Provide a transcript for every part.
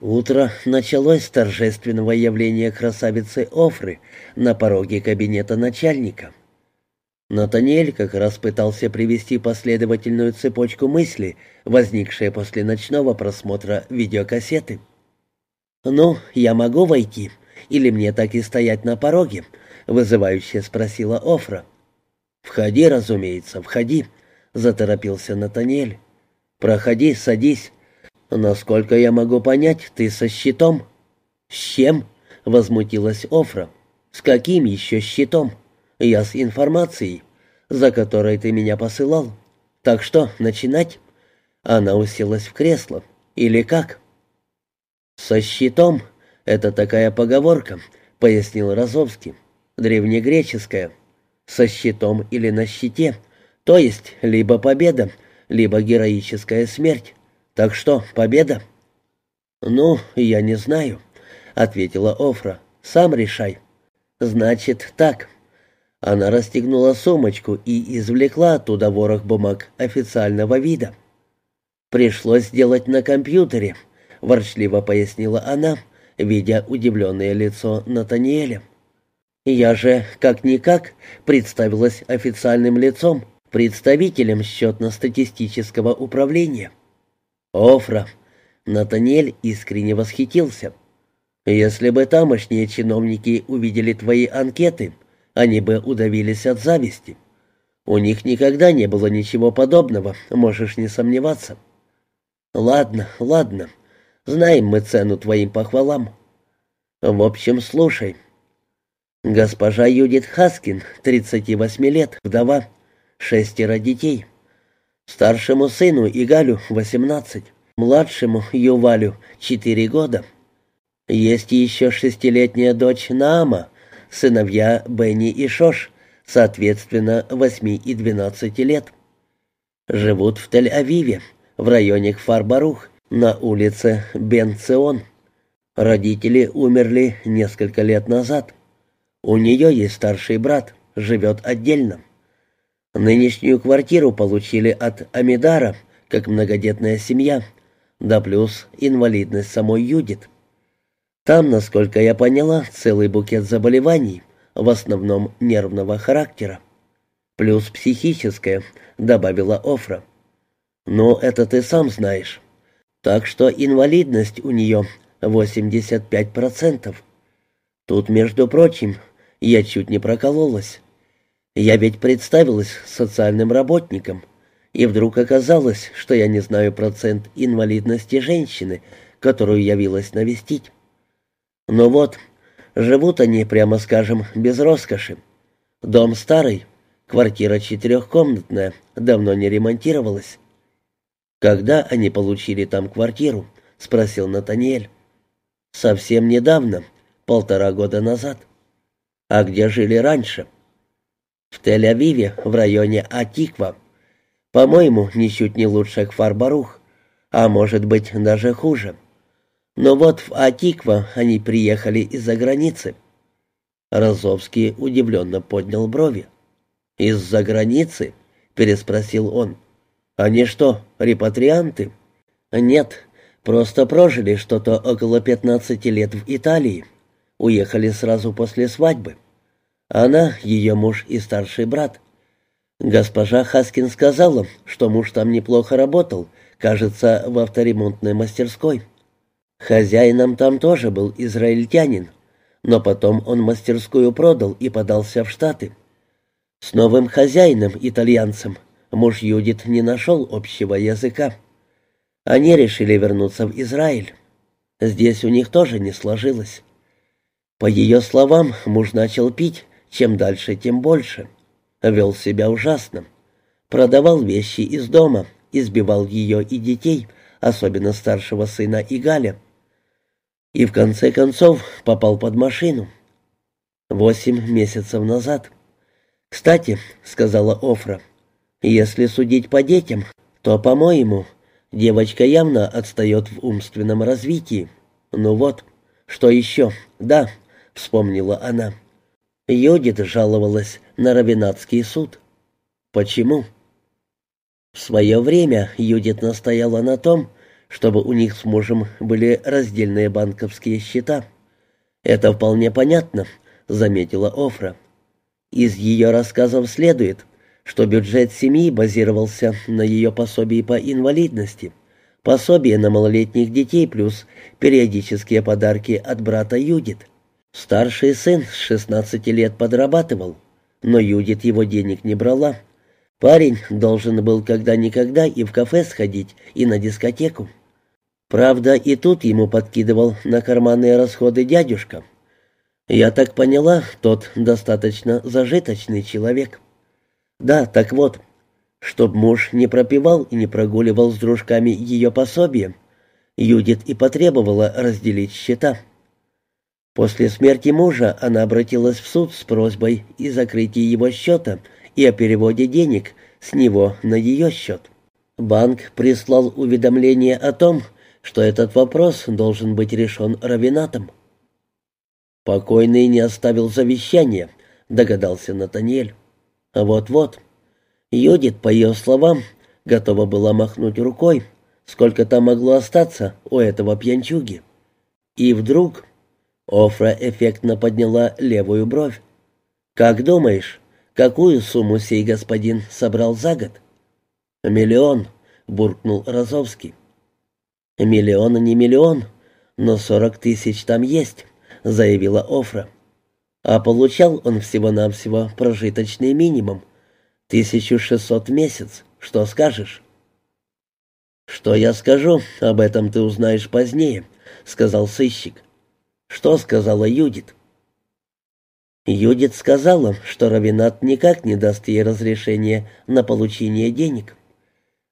Утро началось с торжественного явления красавицы Офры на пороге кабинета начальника. Натаниэль как раз пытался привести последовательную цепочку мыслей, возникшие после ночного просмотра видеокассеты. «Ну, я могу войти? Или мне так и стоять на пороге?» — вызывающе спросила Офра. «Входи, разумеется, входи», — заторопился Натаниэль. «Проходи, садись. «Насколько я могу понять, ты со щитом?» «С чем?» — возмутилась Офра. «С каким еще щитом? Я с информацией, за которой ты меня посылал. Так что, начинать?» Она уселась в кресло. «Или как?» «Со щитом» — это такая поговорка, — пояснил Розовский. «Древнегреческая. Со щитом или на щите, то есть либо победа, либо героическая смерть. Так что, победа?» «Ну, я не знаю», — ответила Офра. «Сам решай». «Значит, так». Она расстегнула сумочку и извлекла оттуда ворох бумаг официального вида. «Пришлось сделать на компьютере», — ворчливо пояснила она, видя удивленное лицо Натаниэля. «Я же, как-никак, представилась официальным лицом, представителем счетно-статистического управления. «Офра!» Натаниэль искренне восхитился. «Если бы тамошние чиновники увидели твои анкеты, они бы удавились от зависти. У них никогда не было ничего подобного, можешь не сомневаться». «Ладно, ладно. Знаем мы цену твоим похвалам. В общем, слушай. Госпожа Юдит Хаскин, 38 лет, вдова, шестеро детей». Старшему сыну Игалю восемнадцать, младшему Ювалю четыре года. Есть еще шестилетняя дочь Наама, сыновья Бенни и Шош, соответственно, восьми и двенадцати лет. Живут в Тель-Авиве, в районе Кфар-Барух, на улице Бен-Цион. Родители умерли несколько лет назад. У нее есть старший брат, живет отдельно. Нынешнюю квартиру получили от Амидара, как многодетная семья, да плюс инвалидность самой Юдит. Там, насколько я поняла, целый букет заболеваний, в основном нервного характера. Плюс психическое, добавила Офра. Но это ты сам знаешь. Так что инвалидность у нее 85%. Тут, между прочим, я чуть не прокололась. Я ведь представилась социальным работником, и вдруг оказалось, что я не знаю процент инвалидности женщины, которую явилась навестить. Но вот, живут они, прямо скажем, без роскоши. Дом старый, квартира четырехкомнатная, давно не ремонтировалась. «Когда они получили там квартиру?» — спросил Натаниэль. «Совсем недавно, полтора года назад. А где жили раньше?» В Тель-Авиве, в районе Атиква. По-моему, ничуть не лучше Кфар-Барух, а может быть даже хуже. Но вот в Атиква они приехали из-за границы. Розовский удивленно поднял брови. «Из-за границы?» — переспросил он. «Они что, репатрианты?» «Нет, просто прожили что-то около пятнадцати лет в Италии. Уехали сразу после свадьбы». Она, ее муж и старший брат. Госпожа Хаскин сказала, что муж там неплохо работал, кажется, в авторемонтной мастерской. Хозяином там тоже был израильтянин, но потом он мастерскую продал и подался в Штаты. С новым хозяином, итальянцем, муж Юдит не нашел общего языка. Они решили вернуться в Израиль. Здесь у них тоже не сложилось. По ее словам, муж начал пить, чем дальше, тем больше. Вел себя ужасно. Продавал вещи из дома, избивал ее и детей, особенно старшего сына Игаля. И в конце концов попал под машину. Восемь месяцев назад. «Кстати», — сказала Офра, — «если судить по детям, то, по-моему, девочка явно отстает в умственном развитии. Ну вот, что еще? Да», — вспомнила она. Йодит жаловалась на Равенатский суд. Почему? В свое время Юдит настояла на том, чтобы у них с мужем были раздельные банковские счета. «Это вполне понятно», — заметила Офра. Из ее рассказов следует, что бюджет семьи базировался на ее пособии по инвалидности, пособие на малолетних детей плюс периодические подарки от брата Юдит. Старший сын с 16 лет подрабатывал, но Юдит его денег не брала. Парень должен был когда-никогда и в кафе сходить, и на дискотеку. Правда, и тут ему подкидывал на карманные расходы дядюшка. Я так поняла, тот достаточно зажиточный человек. Да, так вот, чтоб муж не пропивал и не прогуливал с дружками ее пособие, Юдит и потребовала разделить счета. После смерти мужа она обратилась в суд с просьбой и закрытии его счета и о переводе денег с него на ее счет. Банк прислал уведомление о том, что этот вопрос должен быть решен равинатом. «Покойный не оставил завещания», — догадался Натаниэль. «Вот-вот». Юдит, по ее словам, готова была махнуть рукой, сколько там могло остаться у этого пьянчуги. И вдруг Офра эффектно подняла левую бровь. «Как думаешь, какую сумму сей господин собрал за год?» «Миллион», — буркнул Розовский. «Миллион не миллион, но сорок тысяч там есть», — заявила Офра. А получал он всего-навсего прожиточный минимум. Тысячу шестьсот в месяц. Что скажешь?» «Что я скажу, об этом ты узнаешь позднее», — сказал сыщик. «Что сказала Юдит?» Юдит сказала, что Равинат никак не даст ей разрешения на получение денег.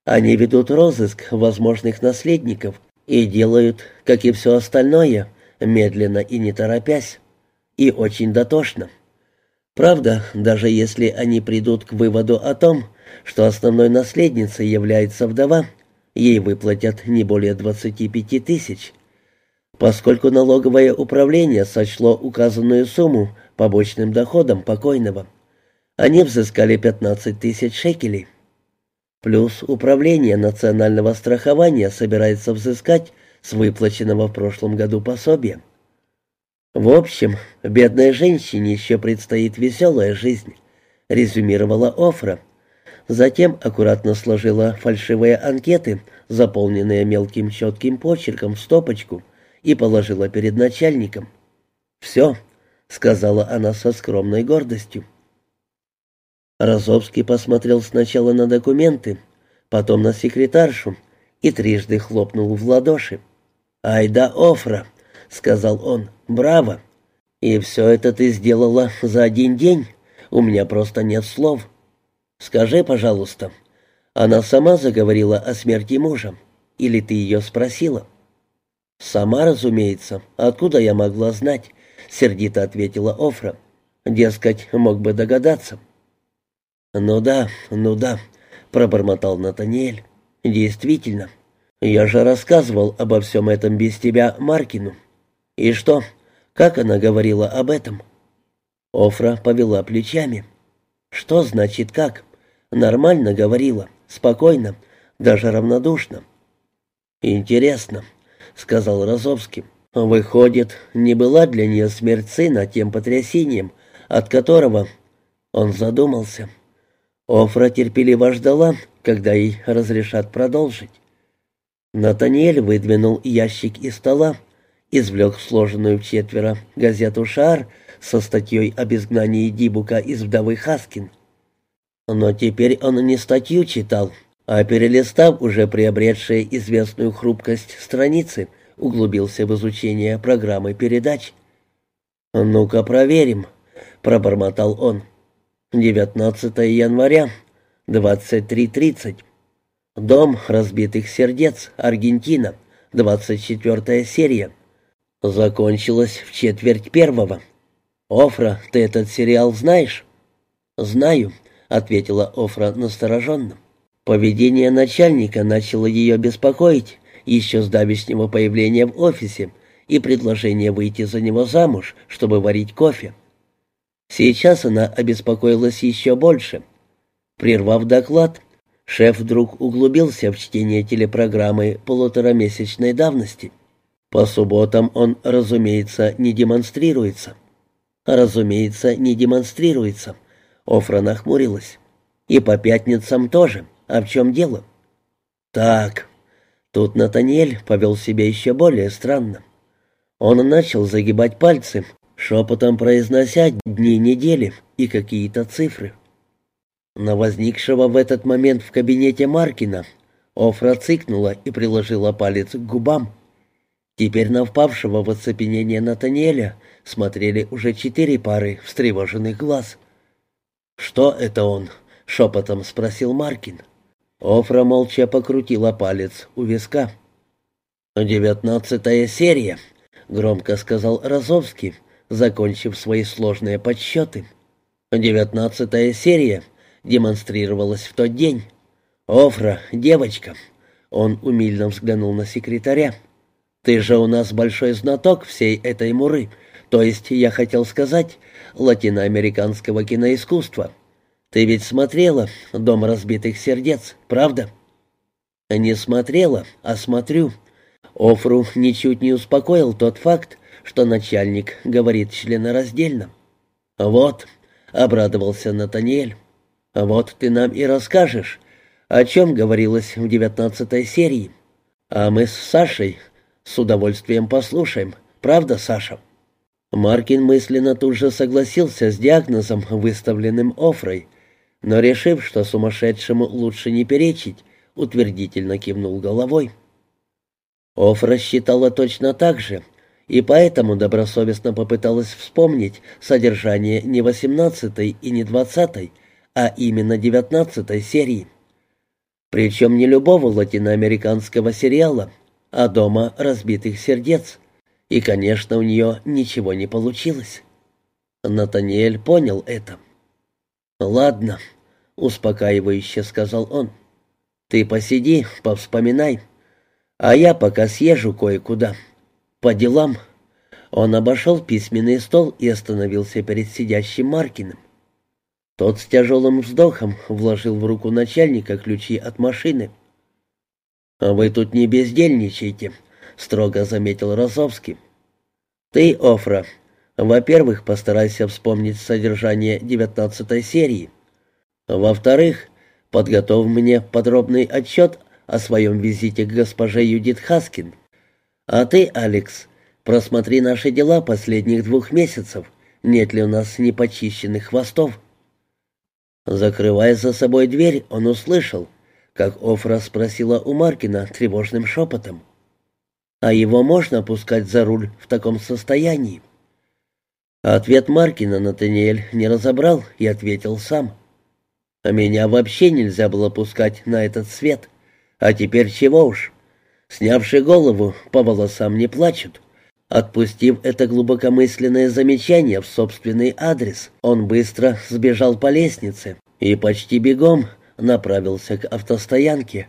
Они ведут розыск возможных наследников и делают, как и все остальное, медленно и не торопясь, и очень дотошно. Правда, даже если они придут к выводу о том, что основной наследницей является вдова, ей выплатят не более 25 тысяч. Поскольку налоговое управление сочло указанную сумму побочным доходом покойного, они взыскали 15 тысяч шекелей. Плюс управление национального страхования собирается взыскать с выплаченного в прошлом году пособия. В общем, бедной женщине еще предстоит веселая жизнь, резюмировала Офра. Затем аккуратно сложила фальшивые анкеты, заполненные мелким четким почерком в стопочку, и положила перед начальником. «Все», — сказала она со скромной гордостью. Розовский посмотрел сначала на документы, потом на секретаршу и трижды хлопнул в ладоши. «Ай да, Офра!» — сказал он. «Браво! И все это ты сделала за один день? У меня просто нет слов. Скажи, пожалуйста, она сама заговорила о смерти мужа? Или ты ее спросила?» «Сама, разумеется. Откуда я могла знать?» — сердито ответила Офра. «Дескать, мог бы догадаться». «Ну да, ну да», — пробормотал Натаниэль. «Действительно, я же рассказывал обо всем этом без тебя Маркину. И что, как она говорила об этом?» Офра повела плечами. «Что значит как? Нормально говорила, спокойно, даже равнодушно». «Интересно», — сказал Розовский. «Выходит, не была для нее смерть сына тем потрясением, от которого...» Он задумался. Офра терпеливо ждала, когда ей разрешат продолжить. Натаниэль выдвинул ящик из стола, извлек сложенную в четверо газету «Шар» со статьей об изгнании Дибука из вдовы Хаскин. Но теперь он не статью читал, а перелистав уже приобретшие известную хрупкость страницы, углубился в изучение программы передач. «Ну-ка проверим», — пробормотал он. 19 января, 23.30. Дом разбитых сердец, Аргентина, 24 серия. Закончилась в четверть первого. «Офра, ты этот сериал знаешь?» «Знаю», — ответила Офра настороженно. Поведение начальника начало ее беспокоить еще с давешнего появления в офисе и предложения выйти за него замуж, чтобы варить кофе. Сейчас она обеспокоилась еще больше. Прервав доклад, Шеф вдруг углубился в чтение телепрограммы полуторамесячной давности. По субботам он, разумеется, не демонстрируется. Разумеется, не демонстрируется. Офра нахмурилась. И по пятницам тоже. А в чем дело? Так. Тут Натаниэль повел себя еще более странно. Он начал загибать пальцы, шепотом произнося дни недели и какие-то цифры. На возникшего в этот момент в кабинете Маркина Офра цикнула и приложила палец к губам. Теперь на впавшего в оцепенение Натаниэля смотрели уже четыре пары встревоженных глаз. «Что это он?» — шепотом спросил Маркин. Офра молча покрутила палец у виска. «Девятнадцатая серия», — громко сказал Розовский, закончив свои сложные подсчеты. «Девятнадцатая серия демонстрировалась в тот день. Офра, девочка». Он умильно взглянул на секретаря. «Ты же у нас большой знаток всей этой муры, то есть, я хотел сказать, латиноамериканского киноискусства. Ты ведь смотрела «Дом разбитых сердец», правда?» «Не смотрела, а смотрю». Офру ничуть не успокоил тот факт, что начальник говорит членораздельно. «Вот», — обрадовался Натаниэль, — «вот ты нам и расскажешь, о чем говорилось в девятнадцатой серии. А мы с Сашей с удовольствием послушаем, правда, Саша?» Маркин мысленно тут же согласился с диагнозом, выставленным Офрой, но, решив, что сумасшедшему лучше не перечить, утвердительно кивнул головой. Офра считала точно так же — и поэтому добросовестно попыталась вспомнить содержание не восемнадцатой и не двадцатой, а именно девятнадцатой серии. Причем не любого латиноамериканского сериала, а «Дома разбитых сердец». И, конечно, у нее ничего не получилось. Натаниэль понял это. «Ладно», — успокаивающе сказал он. «Ты посиди, повспоминай, а я пока съезжу кое-куда». «По делам». Он обошел письменный стол и остановился перед сидящим Маркиным. Тот с тяжелым вздохом вложил в руку начальника ключи от машины. «А вы тут не бездельничайте», — строго заметил Розовский. «Ты, Офра, во-первых, постарайся вспомнить содержание девятнадцатой серии. Во-вторых, подготовь мне подробный отчет о своем визите к госпоже Юдит Хаскин. А ты, Алекс, просмотри наши дела последних двух месяцев. Нет ли у нас непочищенных хвостов?» Закрывая за собой дверь, он услышал, как Офра спросила у Маркина тревожным шепотом. «А его можно пускать за руль в таком состоянии?» Ответ Маркина Натаниэль не разобрал и ответил сам. «А меня вообще нельзя было пускать на этот свет. А теперь чего уж?» Снявши голову, по волосам не плачут. Отпустив это глубокомысленное замечание в собственный адрес, он быстро сбежал по лестнице и почти бегом направился к автостоянке.